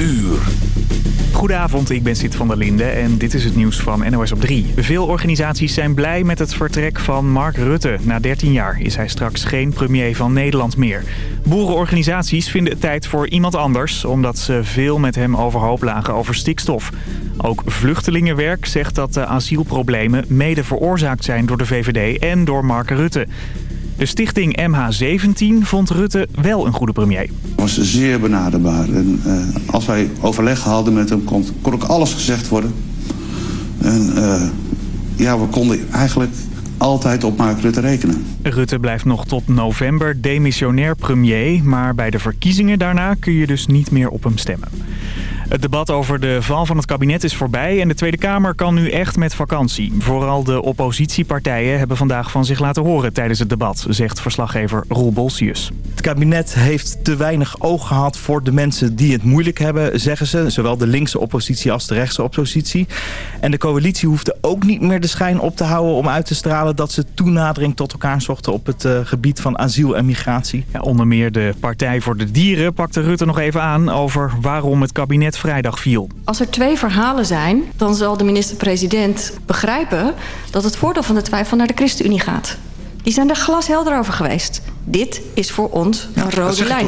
uur. Goedenavond, ik ben Sid van der Linde en dit is het nieuws van NOS op 3. Veel organisaties zijn blij met het vertrek van Mark Rutte. Na 13 jaar is hij straks geen premier van Nederland meer. Boerenorganisaties vinden het tijd voor iemand anders... omdat ze veel met hem overhoop lagen over stikstof. Ook Vluchtelingenwerk zegt dat de asielproblemen mede veroorzaakt zijn door de VVD en door Mark Rutte. De stichting MH17 vond Rutte wel een goede premier. Hij was zeer benaderbaar. En, uh, als wij overleg hadden met hem, kon, kon ook alles gezegd worden. En uh, ja, we konden eigenlijk altijd op Mark Rutte rekenen. Rutte blijft nog tot november demissionair premier... maar bij de verkiezingen daarna kun je dus niet meer op hem stemmen. Het debat over de val van het kabinet is voorbij en de Tweede Kamer kan nu echt met vakantie. Vooral de oppositiepartijen hebben vandaag van zich laten horen tijdens het debat, zegt verslaggever Roel Bolsius. Het kabinet heeft te weinig oog gehad voor de mensen die het moeilijk hebben, zeggen ze. Zowel de linkse oppositie als de rechtse oppositie. En de coalitie hoefde ook niet meer de schijn op te houden om uit te stralen dat ze toenadering tot elkaar zochten op het uh, gebied van asiel en migratie. Ja, onder meer de Partij voor de Dieren pakte Rutte nog even aan over waarom het kabinet vrijdag viel. Als er twee verhalen zijn, dan zal de minister-president begrijpen... dat het voordeel van de twijfel naar de ChristenUnie gaat. Die zijn er glashelder over geweest. Dit is voor ons een ja, rode lijn.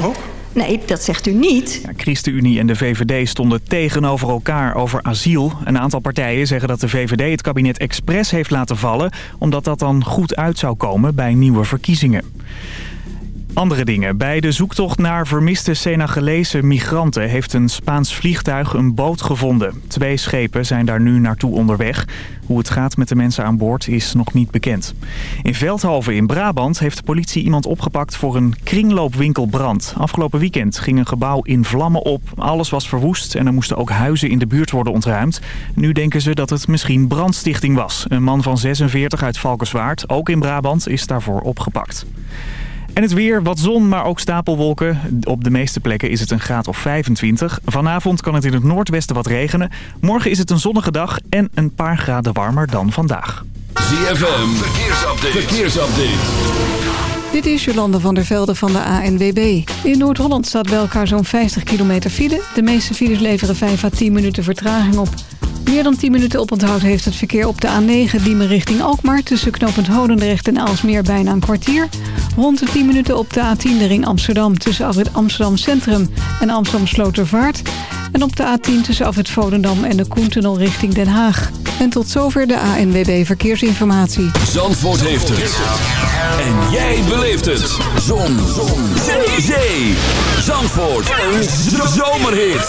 Nee, dat zegt u niet. Ja, ChristenUnie en de VVD stonden tegenover elkaar over asiel. Een aantal partijen zeggen dat de VVD het kabinet expres heeft laten vallen... omdat dat dan goed uit zou komen bij nieuwe verkiezingen. Andere dingen. Bij de zoektocht naar vermiste Senegalese migranten... heeft een Spaans vliegtuig een boot gevonden. Twee schepen zijn daar nu naartoe onderweg. Hoe het gaat met de mensen aan boord is nog niet bekend. In Veldhoven in Brabant heeft de politie iemand opgepakt... voor een kringloopwinkelbrand. Afgelopen weekend ging een gebouw in vlammen op. Alles was verwoest en er moesten ook huizen in de buurt worden ontruimd. Nu denken ze dat het misschien brandstichting was. Een man van 46 uit Valkenswaard, ook in Brabant, is daarvoor opgepakt. En het weer, wat zon, maar ook stapelwolken. Op de meeste plekken is het een graad of 25. Vanavond kan het in het noordwesten wat regenen. Morgen is het een zonnige dag en een paar graden warmer dan vandaag. ZFM, verkeersupdate. verkeersupdate. Dit is Jolande van der Velde van de ANWB. In Noord-Holland staat bij elkaar zo'n 50 kilometer file. De meeste files leveren 5 à 10 minuten vertraging op. Meer dan 10 minuten oponthoud heeft het verkeer op de A9 Diemen richting Alkmaar... tussen knooppunt Hodendrecht en Aalsmeer bijna een kwartier. Rond de 10 minuten op de A10 de ring Amsterdam... tussen afrit Amsterdam Centrum en Amsterdam Slotervaart. En op de A10 tussen afrit Volendam en de Koentunnel richting Den Haag. En tot zover de ANWB Verkeersinformatie. Zandvoort heeft het. En jij beleeft het. Zon. Zon. Zee. Zandvoort. Een zomerhit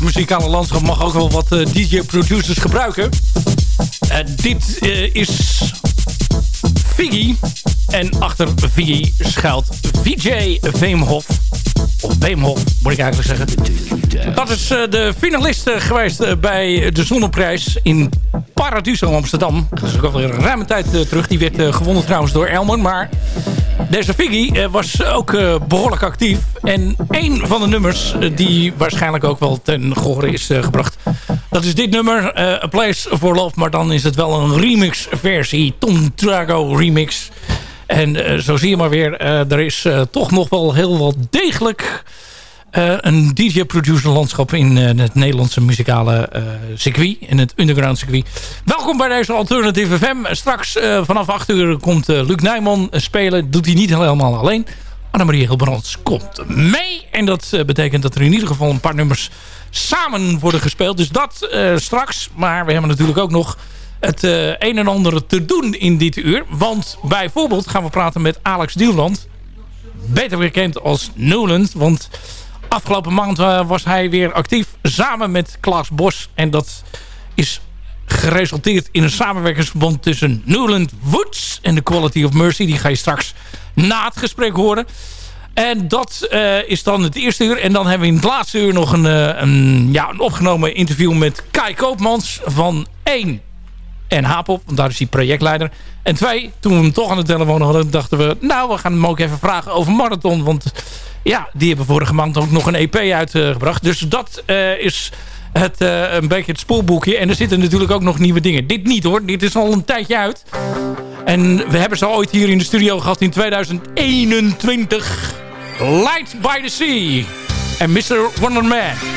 Muzikale landschap mag ook wel wat uh, DJ-producers gebruiken. Uh, dit is Figgy. En achter Figgy schuilt VJ Veemhof. Of Veemhof, moet ik eigenlijk zeggen. Dat is de finalist geweest bij de Zonneprijs in Paradiso Amsterdam. Dat is ook alweer een ruime tijd terug. Die werd gewonnen trouwens door Elmer. Maar deze Figgy was ook behoorlijk actief. En een van de nummers eh, die waarschijnlijk ook wel ten gehore is gebracht. Dat is dit nummer, A Place for Love. Maar dan is het wel een remix versie. Tom Trago remix. En zo zie je maar weer. er is toch nog wel heel wat degelijk... een DJ-producer landschap in het Nederlandse muzikale circuit. In het underground circuit. Welkom bij deze Alternative FM. Straks vanaf 8 uur komt Luc Nijman spelen. Doet hij niet helemaal alleen. Annemarie Hilbrands komt mee. En dat eh, betekent dat er in ieder geval een paar nummers samen worden gespeeld. Dus dat uh, straks. Maar we hebben natuurlijk ook nog het uh, een en ander te doen in dit uur. Want bijvoorbeeld gaan we praten met Alex Duwland. Beter bekend als Newland. Want afgelopen maand was hij weer actief samen met Klaas Bos. En dat is geresulteerd in een samenwerkingsverband tussen Newland Woods en The Quality of Mercy. Die ga je straks na het gesprek horen. En dat uh, is dan het eerste uur. En dan hebben we in het laatste uur nog een, uh, een, ja, een opgenomen interview met Kai Koopmans van 1 en Hapop. Want daar is hij projectleider. En twee, toen we hem toch aan de telefoon hadden, dachten we... nou, we gaan hem ook even vragen over Marathon. Want ja, die hebben vorige maand ook nog een EP uitgebracht. Dus dat uh, is het, uh, een beetje het spoelboekje. En er zitten natuurlijk ook nog nieuwe dingen. Dit niet hoor, dit is al een tijdje uit. En we hebben ze ooit hier in de studio gehad in 2021. Light by the Sea en Mr. Wonderman.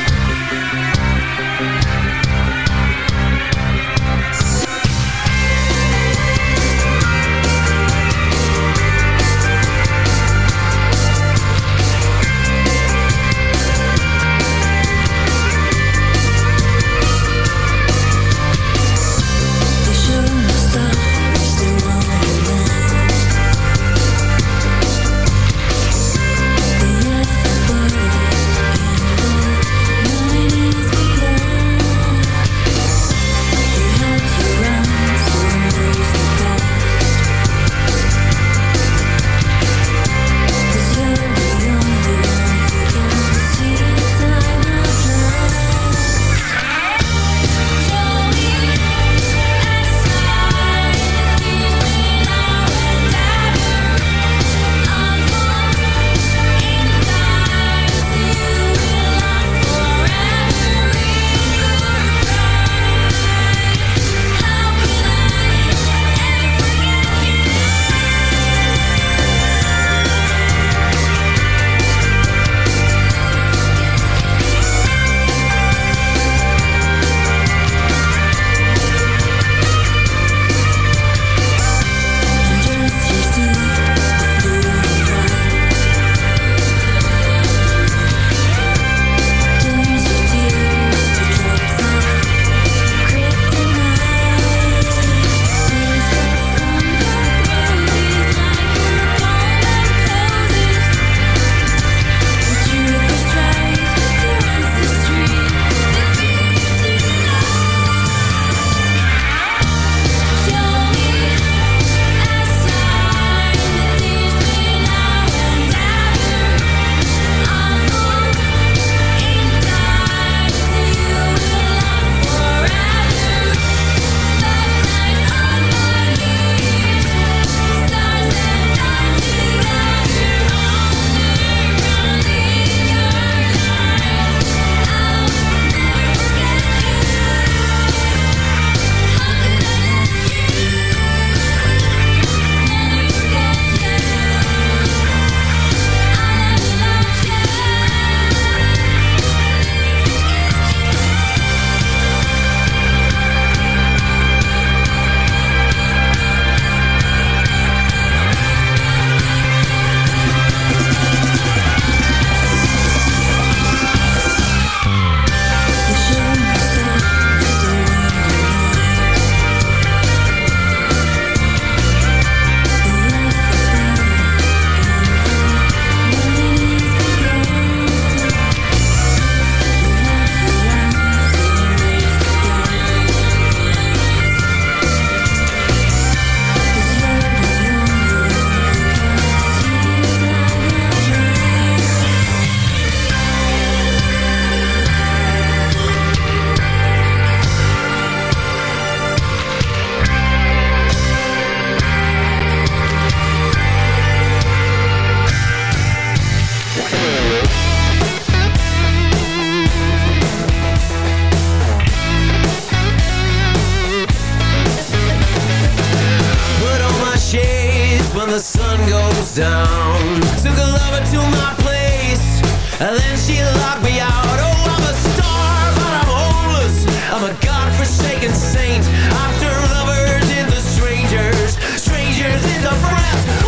time the sun goes down. Took a lover to my place And then she locked me out. Oh, I'm a star, but I'm homeless. I'm a godforsaken saint After lovers into strangers Strangers into friends.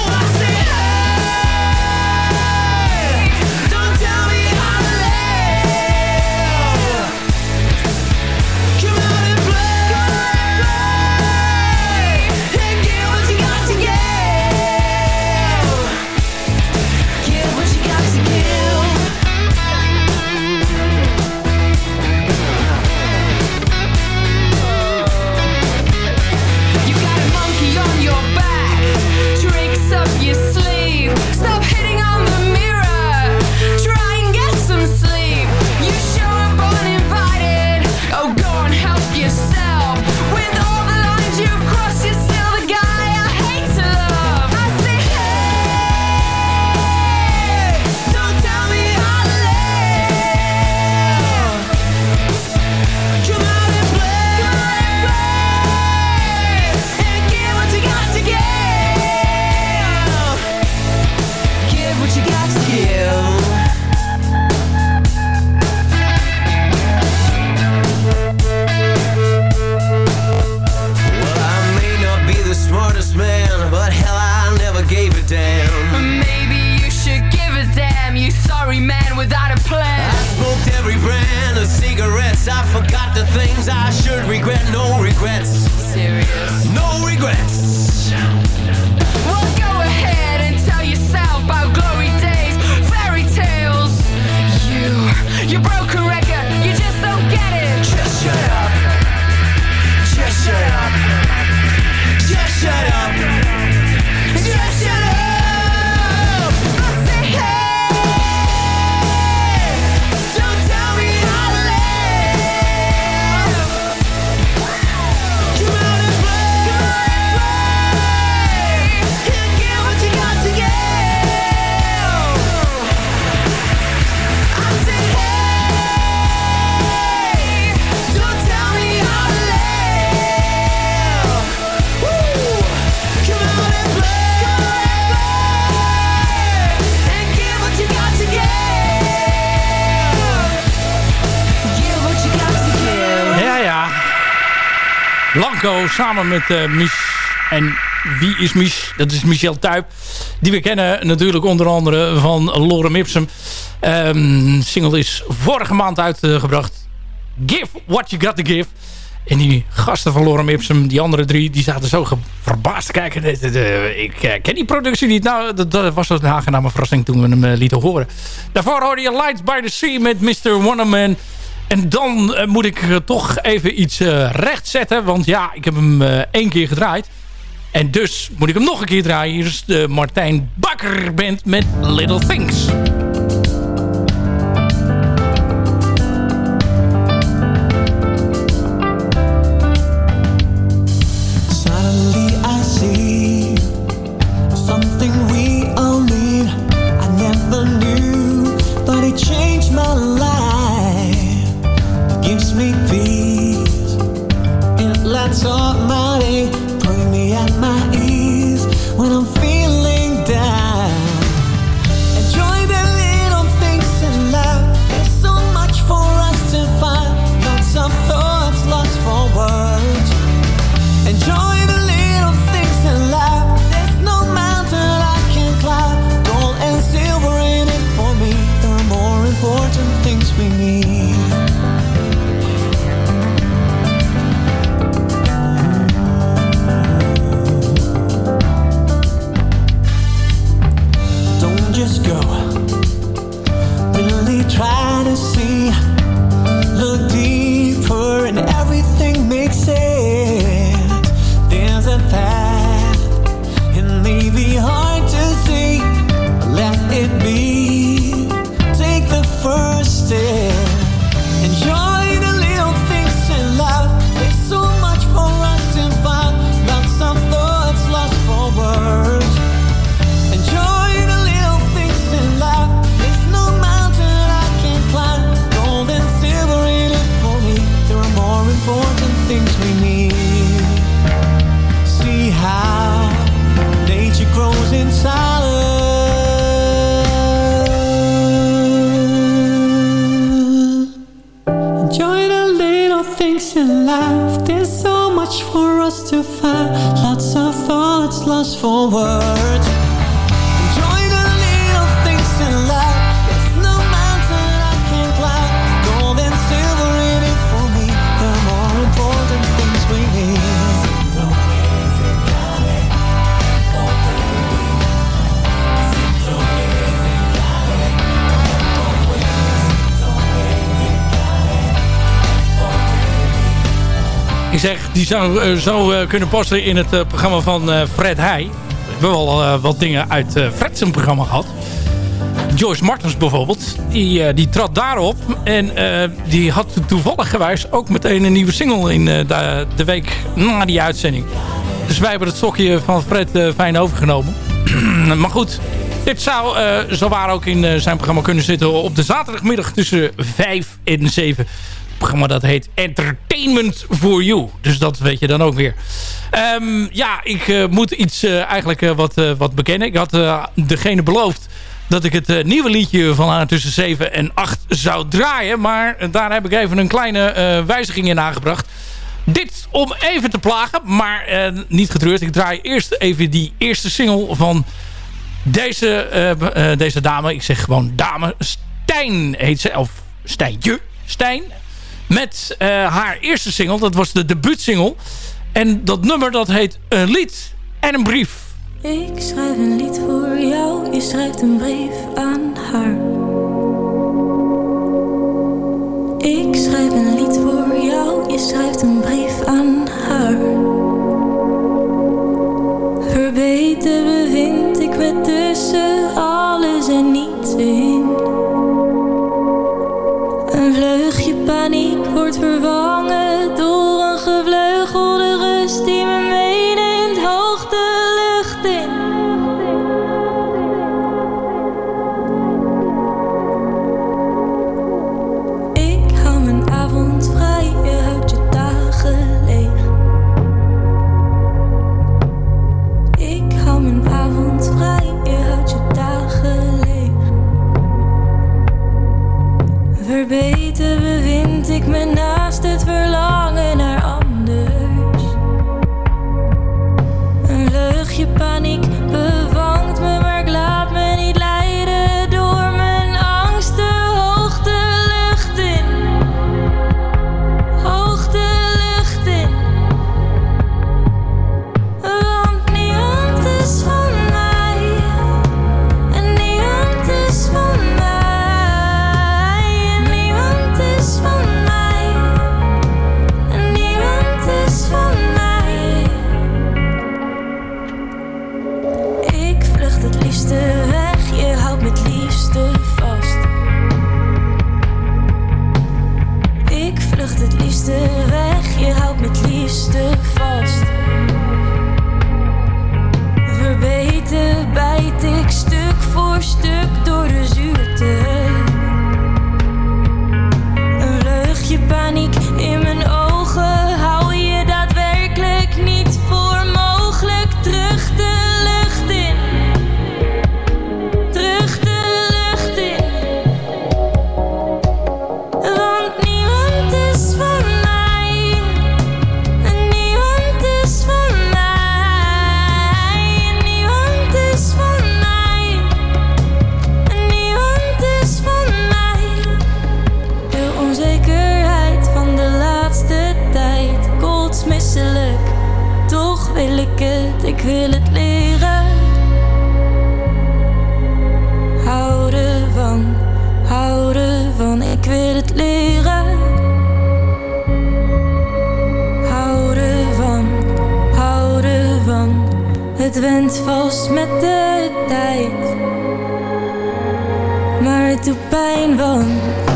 Things I should regret. No regrets. Serious. No regrets. Well, go ahead and tell yourself about glory days, fairy tales. You, you broken record, you just don't samen met eh Mich. En wie is Mich? Dat is Michel Tuyp. Die we kennen natuurlijk onder andere van Lorem Ipsum. Ehm single is vorige maand uitgebracht. Give what you got to give. En die gasten van Lorem Ipsum, die andere drie, die zaten zo verbaasd te kijken. Ik eh, ken die productie niet. Nou, dat, dat was een aangename verrassing toen we hem eh, lieten horen. Daarvoor hoorde je Lights by the Sea met Mr. Wonderman. En dan eh, moet ik eh, toch even iets eh recht zetten. Want ja, ik heb hem één keer gedraaid. En dus moet ik hem nog een keer draaien. Hier is de Martijn Bakker Band met Little Things. beautiful world Ik zeg, die zou eh, zo eh, kunnen passen in het eh, programma van Fred Heij. We hebben eh, wat dingen uit Fred zijn programma gehad. Joyce Martens bijvoorbeeld, die, die trad daarop. En die had toevallig gewijs ook meteen een nieuwe single in de, de week na die uitzending. Dus wij hebben het stokje van Fred fijn overgenomen. maar goed, dit zou eh, zo waar ook in zijn programma kunnen zitten op de zaterdagmiddag tussen 5 en 7 programma dat heet Entertainment for You. Dus dat weet je dan ook weer. Ehm, ja, ik eh, moet iets eh, eigenlijk eh, wat, wat bekennen. Ik had degene beloofd dat ik het nieuwe liedje van haar tussen 7 en 8 zou draaien. Maar daar heb ik even een kleine wijziging in aangebracht. Dit om even te plagen, maar niet getreurd. Ik draai eerst even die eerste single van deze, deze dame. Ik zeg gewoon dame. Stijn heet ze. Of Stijntje. Stijn. Met uh, haar eerste single, dat was de debuutsingle. En dat nummer dat heet Een lied en een brief. Ik schrijf een lied voor jou, je schrijft een brief aan haar. Ik schrijf een lied voor jou, je schrijft een brief aan haar. Verbeter bevind ik me tussen alles en niets in. Een vleugje paniek wordt vervangen. went vast met de tijd. Maar het doet pijn, want...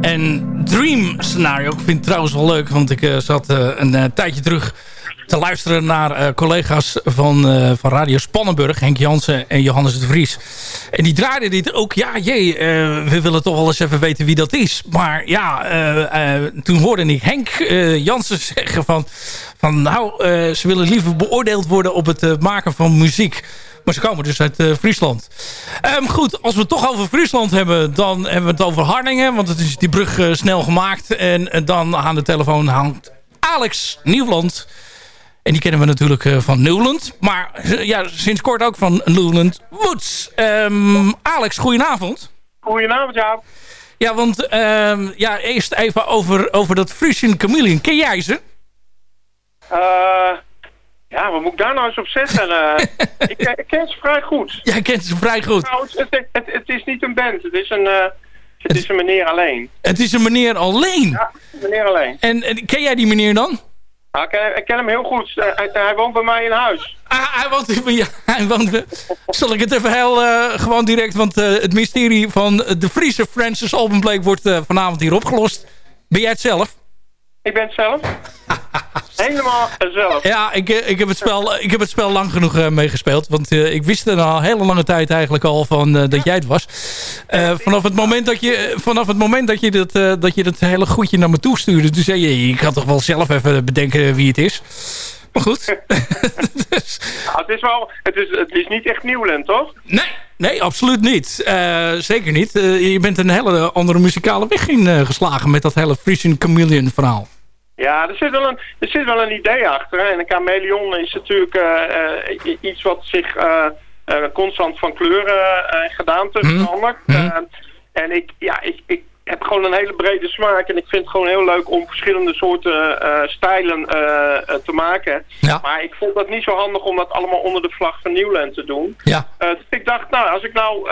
En Dream Scenario. Ik vind het trouwens wel leuk, want ik uh, zat uh, een uh, tijdje terug te luisteren naar collega's van, van Radio Spannenburg. Henk Jansen en Johannes de Vries. En die draaiden dit ook. Ja, jee, we willen toch wel eens even weten wie dat is. Maar ja, toen hoorde ik Henk Jansen zeggen van... van nou, ze willen liever beoordeeld worden op het maken van muziek... Maar ze komen dus uit uh, Friesland. Um, goed, als we het toch over Friesland hebben... dan hebben we het over Harningen. Want het is die brug uh, snel gemaakt. En uh, dan aan de telefoon hangt Alex Nieuwland. En die kennen we natuurlijk van Newland. Maar ja, sinds kort ook van Newland Woods. Um, Alex, goedenavond. Goedenavond, ja. Ja, want um, ja, eerst even over, over dat Frisian Chameleon. Ken jij ze? Eh... Ja, wat moet ik daar nou eens op zetten? Uh, ik, ik, ken ze vrij goed. Jij kent ze vrij goed. Nou, het, het, het, het, is niet een band, het is een, uh, het is een meneer alleen. Het is een meneer alleen? Ja, meneer alleen. En, en ken jij die meneer dan? Nou, ik, ken, ik ken hem heel goed. Uh, hij, hij, woont bij mij in huis. Ah, hij woont bij ja, hij woont Zal ik het even heel gewoon direct, want het mysterie van de Friese Francis Blake wordt vanavond hier opgelost. Ben jij het zelf? Ik ben het zelf. Helemaal zelf. Ja, ik, ik, heb het spel, ik heb het spel lang genoeg uh, meegespeeld. Want uh, ik wist er al een hele lange tijd eigenlijk al van uh, dat jij het was. vanaf, het moment dat je, vanaf het moment dat je dat, dat je dat hele goedje naar me toe stuurde... toen zei je, ik kan toch wel zelf even bedenken wie het is. Maar goed. dus. nou, het, is wel, het, is, het is niet echt Nieuwland, toch? Nee, nee absoluut niet. zeker niet. je bent een hele andere muzikale weg ingeslagen met dat hele Frisian Chameleon verhaal. Ja, er zit, wel een, er zit wel een idee achter. En een chameleon is natuurlijk iets wat zich constant van kleuren en gedaante verandert. Mm -hmm. en ik, ja, ik, ik heb gewoon een hele brede smaak. En ik vind het gewoon heel leuk om verschillende soorten stijlen te maken. Ja. Maar ik vond dat niet zo handig om dat allemaal onder de vlag van Nieuwland te doen. Ja. dus ik dacht, nou, als ik nou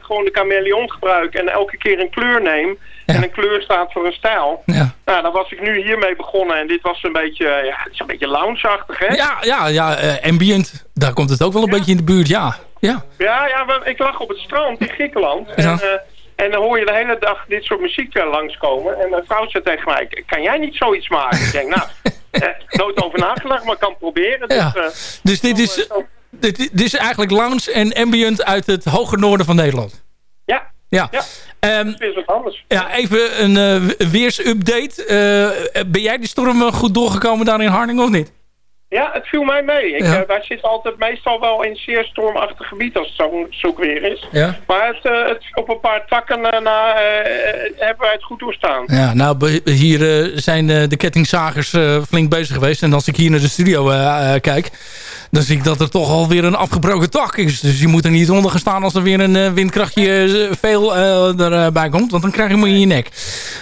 gewoon de chameleon gebruik en elke keer een kleur neem... Ja. En een kleur staat voor een stijl. Ja. Nou, dan was ik nu hiermee begonnen. En dit was een beetje, ja, het is een beetje loungeachtig, hè? Ja, ja, ja ambient. Daar komt het ook wel een beetje in de buurt, ja. Ja, ja, ja ik lag op het strand in Griekenland. En, en dan hoor je de hele dag dit soort muziek uh, langskomen. En mijn vrouw zei tegen mij, kan jij niet zoiets maken? ik denk, nou, nooit over nagedacht, maar kan proberen. Ja. Dus, dus dit, is, dit, dit is eigenlijk lounge en ambient uit het hoge noorden van Nederland? Ja. Ja. ja. Um, is wat anders. Ja, even een uh, weersupdate. Ben jij die storm goed doorgekomen daar in Harning of niet? Ja, het viel mij mee. Ik, ja. uh, wij zitten altijd meestal wel in zeer stormachtig gebied als het zo zoek weer is. Ja. Maar het, uh, het, op een paar takken uh, na, hebben wij het goed doorstaan. Ja, nou, hier zijn de kettingzagers flink bezig geweest. En als ik hier naar de studio kijk, dan zie ik dat er toch alweer een afgebroken tak is. Dus je moet er niet onder gaan staan als er weer een windkrachtje veel erbij komt. Want dan krijg je hem in je nek.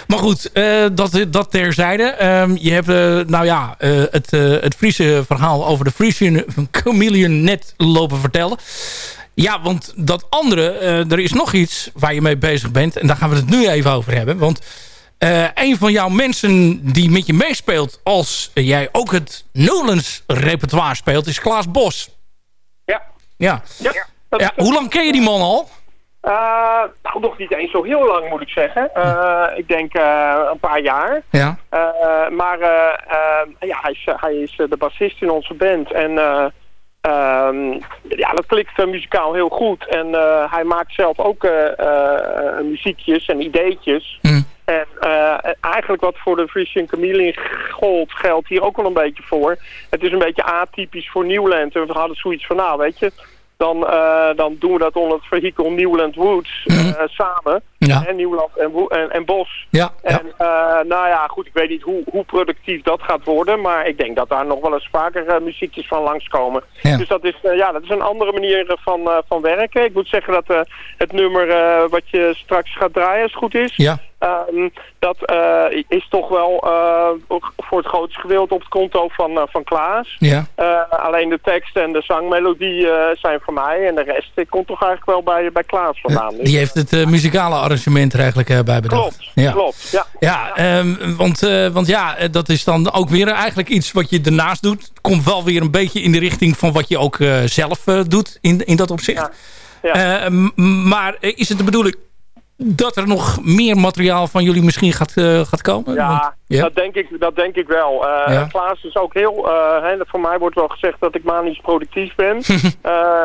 Maar goed, dat, dat terzijde. Um, je hebt, nou ja, het, het Friese verhaal over de Frisian Chameleon net lopen vertellen. Ja, want dat andere, er is nog iets waar je mee bezig bent. En daar gaan we het nu even over hebben. Want uh, een van jouw mensen die met je meespeelt... als jij ook het Nolans repertoire speelt, is Klaas Bos. Ja. Ja. ja, ja hoe lang ken je die man al? Uh, nou, nog niet eens zo heel lang moet ik zeggen. Uh, ik denk een paar jaar. Ja. maar ja, hij is, hij is de bassist in onze band. En um, ja, dat klikt muzikaal heel goed. En hij maakt zelf ook muziekjes en ideetjes. Mm. En eigenlijk wat voor de Frisian Chameleon gold geldt hier ook wel een beetje voor. Het is een beetje atypisch voor Nieuwland. En we hadden zoiets van, nou weet je dan, uh, dan doen we dat onder het vehikel Newland Woods uh, mm -hmm. samen. Ja. En Nieuwland en, en, en, Bos. Ja, en ja. Uh, nou ja, goed, ik weet niet hoe, hoe productief dat gaat worden. Maar ik denk dat daar nog wel eens vaker muziekjes van langskomen. Ja. Dus dat is, ja, dat is een andere manier van, van werken. Ik moet zeggen dat het nummer wat je straks gaat draaien, als het goed is... Ja. Um, dat uh, is toch wel uh, voor het grootste gedeelte op het konto van, uh, van Klaas. Ja. alleen de tekst en de zangmelodie zijn voor mij. En de rest komt toch eigenlijk wel bij, bij Klaas vandaan. Die heeft het muzikale arrangement er eigenlijk bij bedacht. Klopt, ja. klopt. Ja, ja. Um, want, want ja, dat is dan ook weer eigenlijk iets wat je daarnaast doet. Komt wel weer een beetje in de richting van wat je ook zelf doet in, in dat opzicht. Ja. Ja. maar is het de bedoeling dat er nog meer materiaal van jullie misschien gaat, eh, gaat komen? Ja, Want-? Dat, denk ik, dat denk ik wel. Ja. Klaas is ook heel... hè, voor mij wordt wel gezegd dat ik manisch productief ben.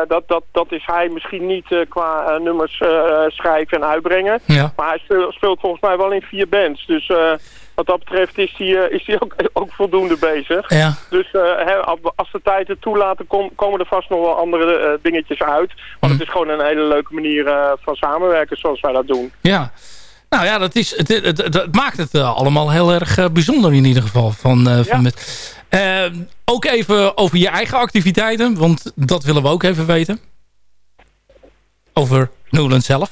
Dat, dat, dat is hij misschien niet qua nummers schrijven en uitbrengen. Ja. Maar hij speelt, speelt volgens mij wel in vier bands. Dus wat dat betreft is hij, eh, is hij ook, ook voldoende bezig. Ja. Dus eh, hè, als de tijd het kom- komen er vast nog wel andere eh, dingetjes uit. Want het is gewoon een hele leuke manier van samenwerken zoals wij dat doen. Ja. Nou ja, dat, is, het, het, het- het maakt het allemaal heel erg bijzonder in ieder geval. Van, van met, ook even over je eigen activiteiten, want dat willen we ook even weten. Over Newland zelf.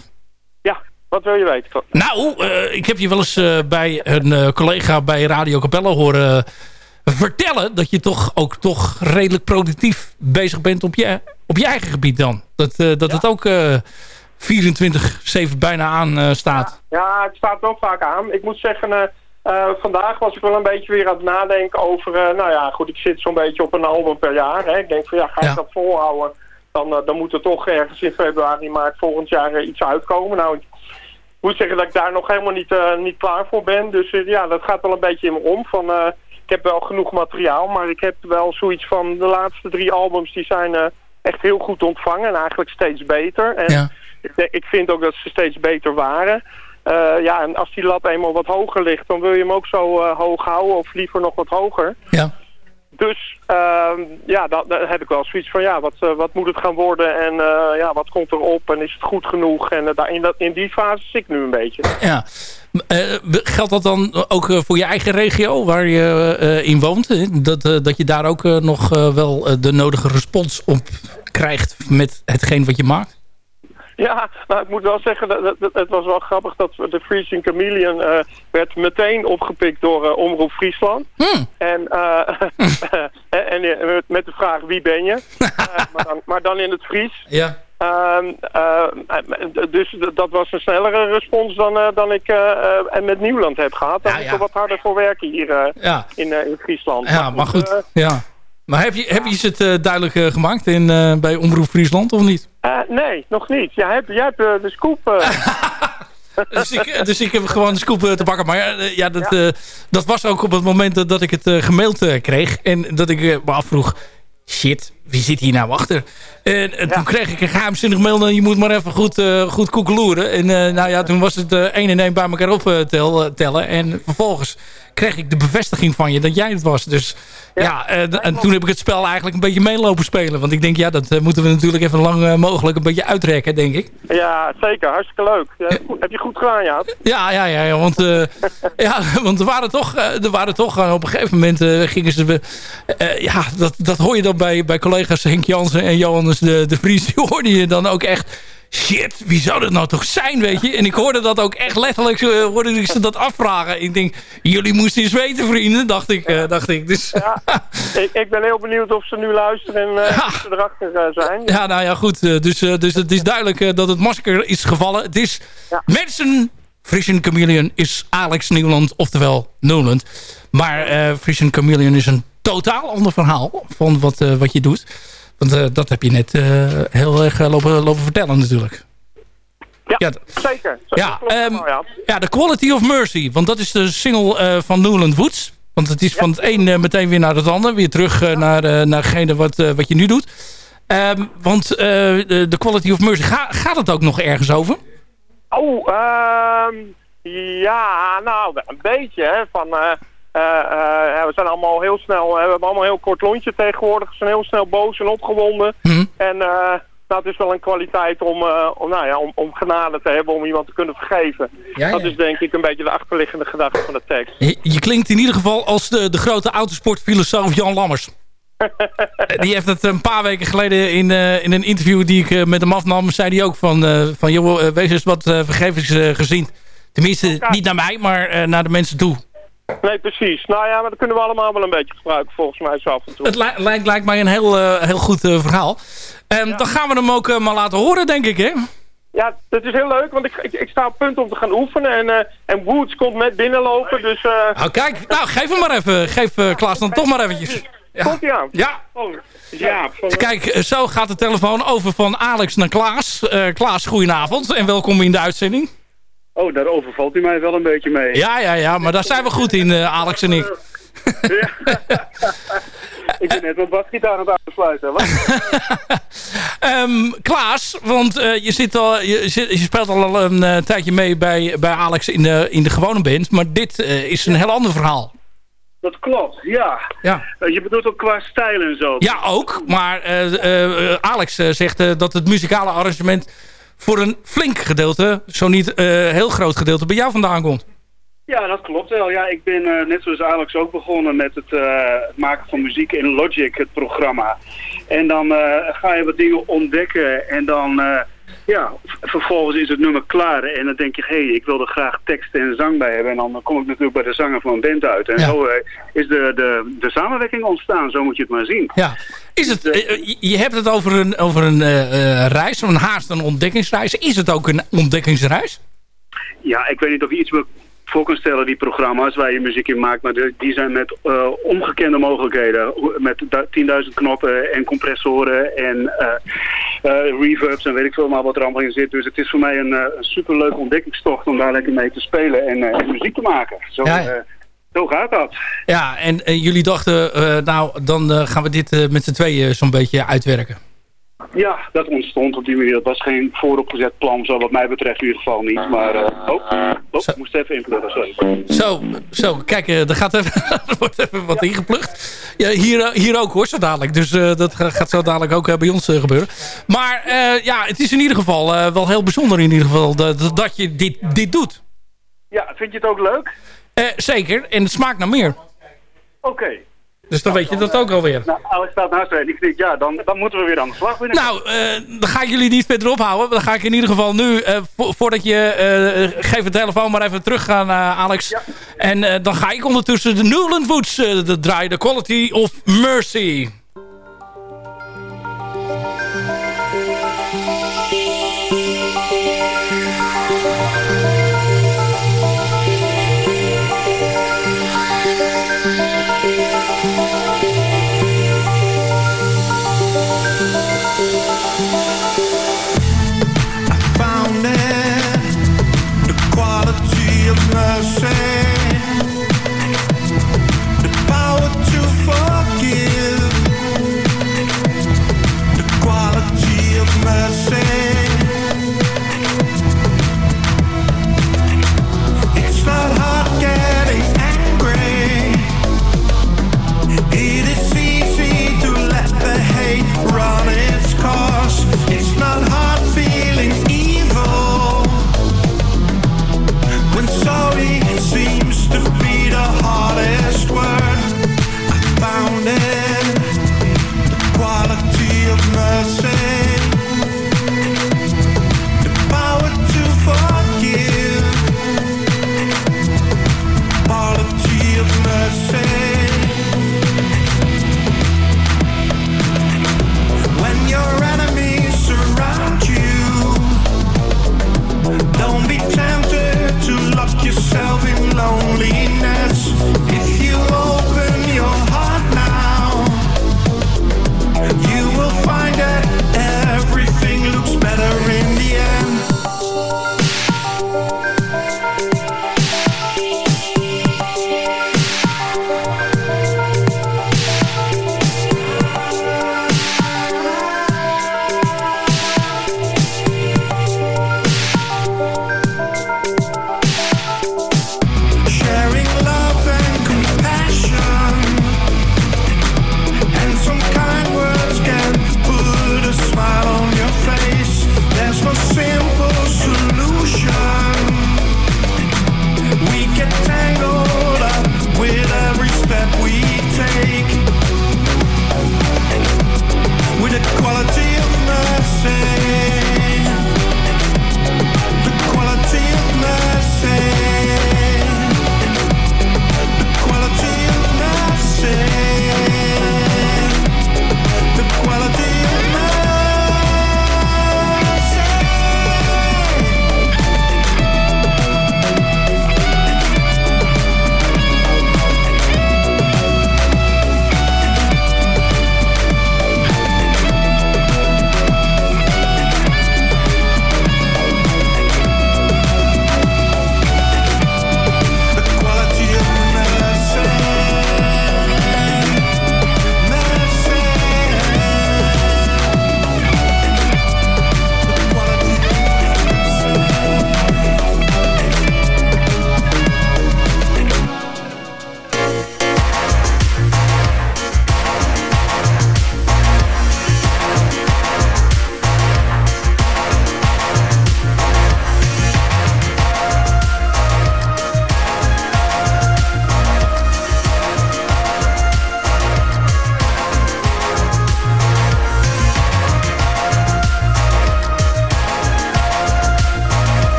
Wat wil je weten? Nou, eh, ik heb je wel eens eh, bij een eh, collega bij Radio Capella horen vertellen... dat je toch ook toch redelijk productief bezig bent op je, op je eigen gebied dan. Dat, dat het ook eh 24-7 bijna aan staat. Ja, het staat wel vaak aan. Ik moet zeggen, vandaag was ik wel een beetje weer aan het nadenken over... nou ja, goed, ik zit zo'n beetje op een album per jaar. Hè. Ik denk van ja, ga ik Ja. dat volhouden? Dan, dan moet er toch ergens in februari, maart volgend jaar iets uitkomen. Nou, ik moet zeggen dat ik daar nog helemaal niet, eh, niet klaar voor ben. Dus eh, ja, dat gaat wel een beetje in me om. Van, eh, ik heb wel genoeg materiaal, maar ik heb wel zoiets van... de laatste drie albums, die zijn echt heel goed ontvangen en eigenlijk steeds beter. En Ja. ik, ik vind ook dat ze steeds beter waren. Ja, en als die lat eenmaal wat hoger ligt, dan wil je hem ook zo hoog houden of liever nog wat hoger. Ja. Dus ehm, ja, dan heb ik wel zoiets van ja, wat, eh, wat moet het gaan worden en eh, ja, wat komt erop en is het goed genoeg? En eh, daar, in, dat, in die fase zit ik nu een beetje. Ja. Geldt dat dan ook voor je eigen regio waar je in woont? Dat, dat je daar ook nog wel de nodige respons op krijgt met hetgeen wat je maakt? Ja, nou ik moet wel zeggen, dat, het was wel grappig dat de Freezing Chameleon eh, werd meteen opgepikt door eh, Omroep Friesland. En, eh, en eh, met- de vraag wie ben je? Maar, dan, maar dan in het Fries. Ja. Ehm, eh, dus dat was een snellere respons dan, dan ik met Nieuwland heb gehad. Daar Ja, moet ja. er wat harder voor werken hier Ja. in, in Friesland. Ja, maar goed. eh, Ja. Maar heb je, heb je het eh, duidelijk eh, gemaakt in, eh, bij Omroep Friesland of niet? nee, nog niet. Jij hebt, jij hebt de scoop. Dus ik, dus ik heb gewoon de scoop te pakken. Maar ja, ja, dat, dat was ook op het moment dat, dat ik het gemaild kreeg. En dat ik me afvroeg... Shit, wie zit hier nou achter? En, en toen kreeg ik een geheimzinnig mail. En je moet maar even goed, eh, goed koekeloeren. En eh, nou ja, toen was het eh, één en één bij elkaar op tel, eh, tellen. En vervolgens kreeg ik de bevestiging van je dat jij het was. Dus ja, en toen heb ik het spel eigenlijk een beetje meelopen spelen. Want ik denk, ja, dat moeten we natuurlijk even lang mogelijk een beetje uitrekken, denk ik. Ja, zeker. Hartstikke leuk. Ja, heb, je goed, gedaan, ja. Ja, ja, ja, want, ja, want er waren toch, er waren toch op een gegeven moment gingen ze... ja, dat, dat hoor je dan bij, bij collega's Henk Jansen en Johannes de, de Vries. Die hoorde je dan ook echt... Shit, wie zou dat nou toch zijn, weet je? En ik hoorde dat ook echt letterlijk, eh, hoorde ik ze dat afvragen. Ik denk, jullie moesten eens weten, vrienden, dacht ik. eh, dacht ik. Dus, Ik, ik ben heel benieuwd of ze nu luisteren en of ze erachter eh, zijn. Ja, nou ja, goed. Dus, dus het is duidelijk dat het masker is gevallen. Het is mensen... Frisian Chameleon is Alex Nieuwland, oftewel Newland. Maar eh Frisian Chameleon is een totaal ander verhaal van wat, eh, wat je doet. Want eh, dat heb je net eh, heel erg lopen, lopen vertellen natuurlijk. Ja, zeker. Ja, klopt ehm, wel, ja. ja, The Quality of Mercy. Want dat is de single van Newland Woods. Want het is van het een meteen weer naar het ander. Weer terug naar, naargene wat, wat je nu doet. Ehm, want de The Quality of Mercy, ga, gaat het ook nog ergens over? Oh, ehm, ja, nou, een beetje. Hè, van, ja, we zijn allemaal heel snel, eh, we hebben allemaal een heel kort lontje tegenwoordig. We zijn heel snel boos en opgewonden. En eh, nou, het is wel een kwaliteit om, eh, om, nou ja, om, om genade te hebben, om iemand te kunnen vergeven. Ja, ja. Dat is denk ik een beetje de achterliggende gedachte van de tekst. Je, je klinkt in ieder geval als de, de grote autosportfilosoof Jan Lammers. Eh, die heeft het een paar weken geleden in, eh, in een interview die ik eh, met hem afnam... zei hij ook van, eh, van joh, eh, wees eens wat vergevingsgezind. Tenminste, niet naar mij, maar eh, naar de mensen toe. Nee, precies. Nou ja, maar dat kunnen we allemaal wel een beetje gebruiken volgens mij zo af en toe. Het li- lijkt, lijkt mij een heel, eh, heel goed eh, verhaal. En dan gaan we hem ook eh, maar laten horen, denk ik, hè? Ja, dat is heel leuk, want ik, ik, ik sta op punt om te gaan oefenen. En, en Woods komt met binnenlopen, dus... Nou, kijk. Nou, geef hem maar even. Geef Klaas dan toch maar eventjes. Ja. Komt hij aan? Ja. Oh, ja, Kijk, zo gaat de telefoon over van Alex naar Klaas. Klaas, goedenavond en welkom in de uitzending. Oh, daar overvalt u mij wel een beetje mee. Ja, ja, ja, maar daar zijn we goed in, uh, Alex en ik. ik ben net wat basgitaar aan het aansluiten. um, Klaas, want uh, je, zit al, je, je, speelt al een uh, tijdje mee bij, bij Alex in de, in de gewone band. Maar dit is een heel ander verhaal. Dat klopt, ja. ja. je bedoelt ook qua stijl en zo. Ja, ook. Maar Alex zegt dat het muzikale arrangement voor een flink gedeelte, zo niet heel groot gedeelte, bij jou vandaan komt. Ja, dat klopt wel. Ja, ik ben uh, net zoals Alex ook begonnen met het, uh, het, maken van muziek in Logic, het programma. En dan ga je wat dingen ontdekken en dan, ja, vervolgens is het nummer klaar. En dan denk je, hé, hey, ik wil er graag tekst en zang bij hebben. En dan kom ik natuurlijk bij de zanger van een band uit. En ja. zo is de, de, de samenwerking ontstaan, zo moet je het maar zien. Ja, is het, je hebt het over een, over een reis, een haast een ontdekkingsreis. Is het ook een ontdekkingsreis? Ja, ik weet niet of je iets voor kan stellen, die programma's waar je muziek in maakt. Maar die zijn met uh, ongekende mogelijkheden. Met 10.000 knoppen en compressoren en uh, uh, reverbs en weet ik veel maar wat er allemaal in zit. Dus het is voor mij een, een superleuke ontdekkingstocht om daar lekker mee te spelen en, en muziek te maken. Zo, ja. zo gaat dat. Ja, en, en jullie dachten, nou dan gaan we dit met z'n tweeën zo'n beetje uitwerken. Ja, dat ontstond op die manier. Dat was geen vooropgezet plan, zo wat mij betreft in ieder geval niet. Maar, uh, oh, oh ik moest even inpluggen, sorry. Zo, zo kijk, uh, er, gaat even, er wordt even wat ja. ingeplucht. Ja, hier, hier ook hoor, zo dadelijk. Dus uh, dat gaat zo dadelijk ook bij ons gebeuren. Maar ja, het is in ieder geval wel heel bijzonder in ieder geval dat, dat je dit, dit doet. Ja, vind je het ook leuk? zeker, en het smaakt naar meer. Oké. Okay. Dus dan weet je dat ook alweer. Nou, Alex staat naast mij en ik denk, ja, dan, dan moeten we weer aan de slag. Nou, uh, dan ga ik jullie niet verder ophouden. Dan ga ik in ieder geval nu, uh, vo voordat je... Uh, geef de telefoon maar even terug gaan, Alex. Ja. En dan ga ik ondertussen de Newland Woods draaien. The Quality of Mercy.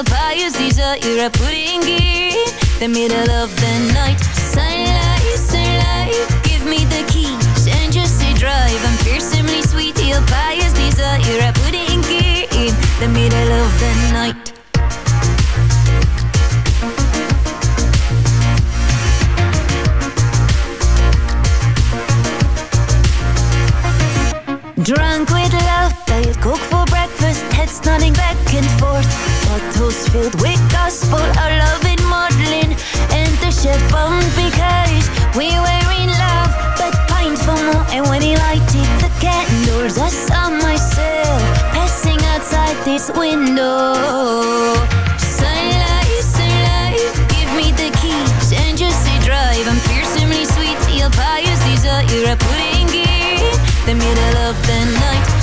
Your pious desire, I put in gear. The middle of the night, sunlight, sunlight, give me the keys and just say drive. I'm fearsomely sweet, your pious desire, I put in gear. In the middle of the night. Drunk with love, diet coke for breakfast, heads nodding back and forth. Bottles filled with gospel, our love in modeling, and the chef bummed because we were in love, but pined for more. And when he lighted the candles, I saw myself passing outside this window. Sunlight, sunlight, give me the keys and just say drive. I'm fearsomely sweet, your pious desire, I put in gear. The middle of the night,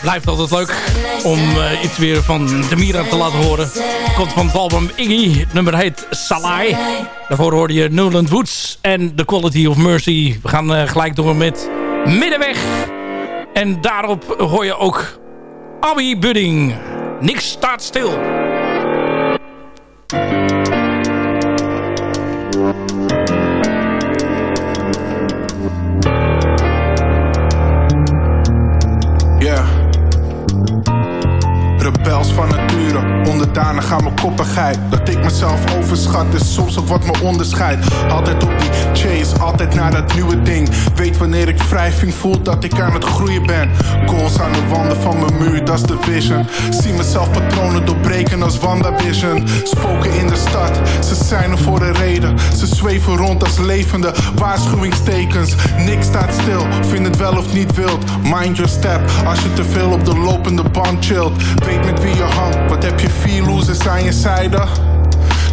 Blijft altijd leuk om eh, iets weer van Demira te laten horen. Komt van het album Iggy. Nummer heet Salai. Daarvoor hoorde je Newland Woods en The Quality of Mercy. We gaan eh, gelijk door met Middenweg. En daarop hoor je ook Abby Budding. Niks staat stil. Onderdanig aan mijn koppigheid. Dat ik mezelf overschat is soms ook wat me onderscheidt. Altijd op die chase, altijd naar dat nieuwe ding. Weet wanneer ik wrijving voel dat ik aan het groeien ben. Goals aan de wanden van mijn muur, dat is de vision. Zie mezelf patronen doorbreken als WandaVision. Spoken in de stad, ze zijn er voor een reden. Ze zweven rond als levende waarschuwingstekens. Niks staat stil, vind het wel of niet wild. Mind your step, als je te veel op de lopende band chillt. Weet met wie je hangt, wat heb je vier losers aan je zijde?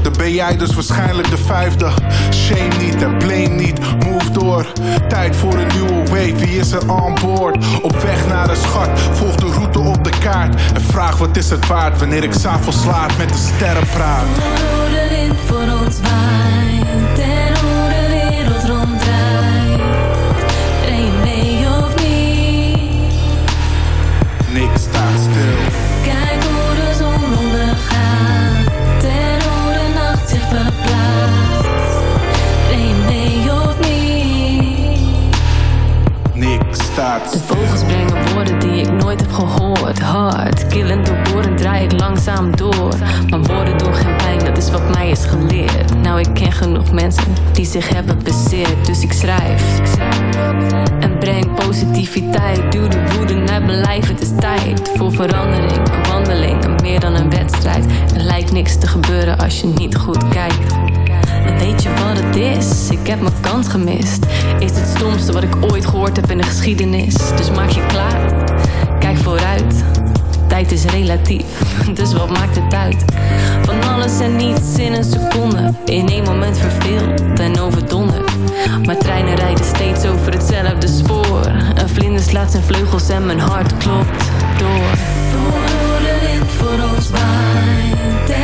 Dan ben jij dus waarschijnlijk de vijfde. Shame niet en blame niet, move door. Tijd voor een nieuwe wave, wie is er on board? Op weg naar een schat, volg de route op de kaart. En vraag wat is het waard wanneer ik s'avonds laat met de sterren praat. De vogels brengen woorden die ik nooit heb gehoord. Hard, killend doorborend draai ik langzaam door. Maar woorden doen geen pijn, dat is wat mij is geleerd. Nou, ik ken genoeg mensen die zich hebben bezeerd, dus ik schrijf. En breng positiviteit, duw de woede uit mijn. Het is tijd voor verandering, een wandeling, en meer dan een wedstrijd. Er lijkt niks te gebeuren als je niet goed kijkt. Weet je wat het is? Ik heb mijn kans gemist. Is het stomste wat ik ooit gehoord heb in de geschiedenis. Dus maak je klaar, kijk vooruit. Tijd is relatief, dus wat maakt het uit? Van alles en niets in een seconde. In één moment verveeld en overdonderd. Maar treinen rijden steeds over hetzelfde spoor. Een vlinder slaat zijn vleugels en mijn hart klopt door. Voel hoe de wind voor ons waait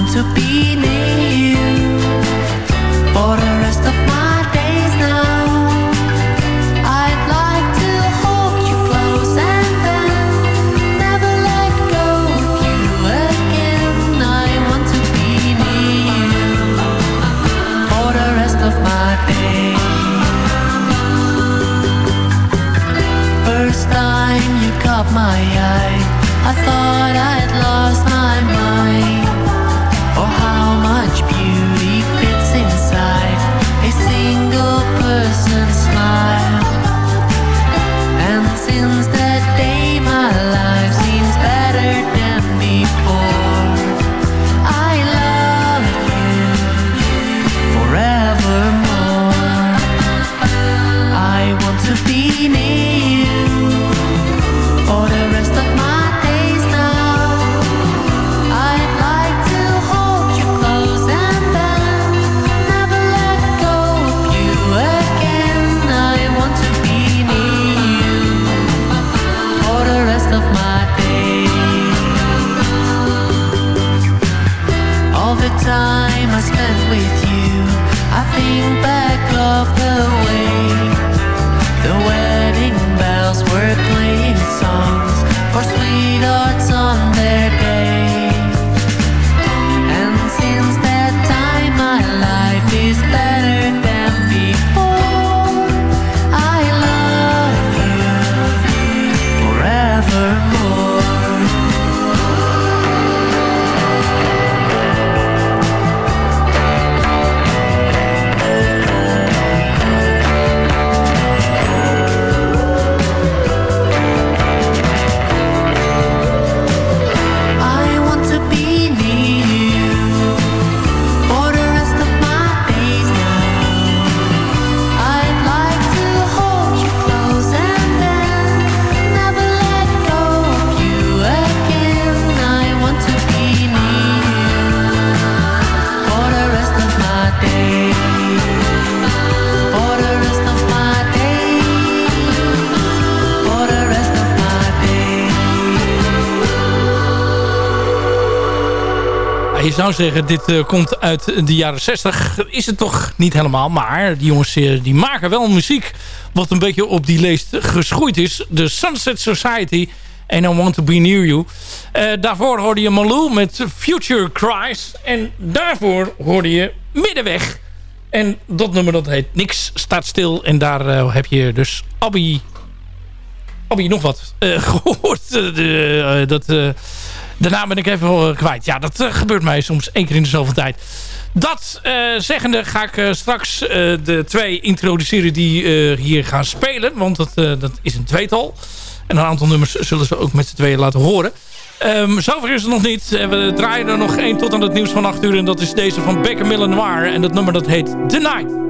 want to be near zou zeggen, dit eh, komt uit de jaren 60. Is het toch niet helemaal. Maar die jongens eh, die maken wel muziek wat een beetje op die leest geschoeid is. De Sunset Society en I Want To Be Near You. Eh, daarvoor hoorde je Malou met Future Cries. En daarvoor hoorde je Middenweg. En dat nummer dat heet Niks Staat Stil. En daar heb je dus Abby... Abby nog wat gehoord. dat... Naam ben ik even eh, kwijt. Ja, dat uh, gebeurt mij soms één keer in de zoveel tijd. Dat uh, zeggende ga ik straks de twee introduceren die hier gaan spelen. Want dat, dat is een tweetal. En een aantal nummers zullen ze ook met z'n tweeën laten horen. Um, zover is het nog niet. We draaien er nog één tot aan het nieuws van 8 uur. En dat is deze van Becker Millenoir. En dat nummer dat heet The Night.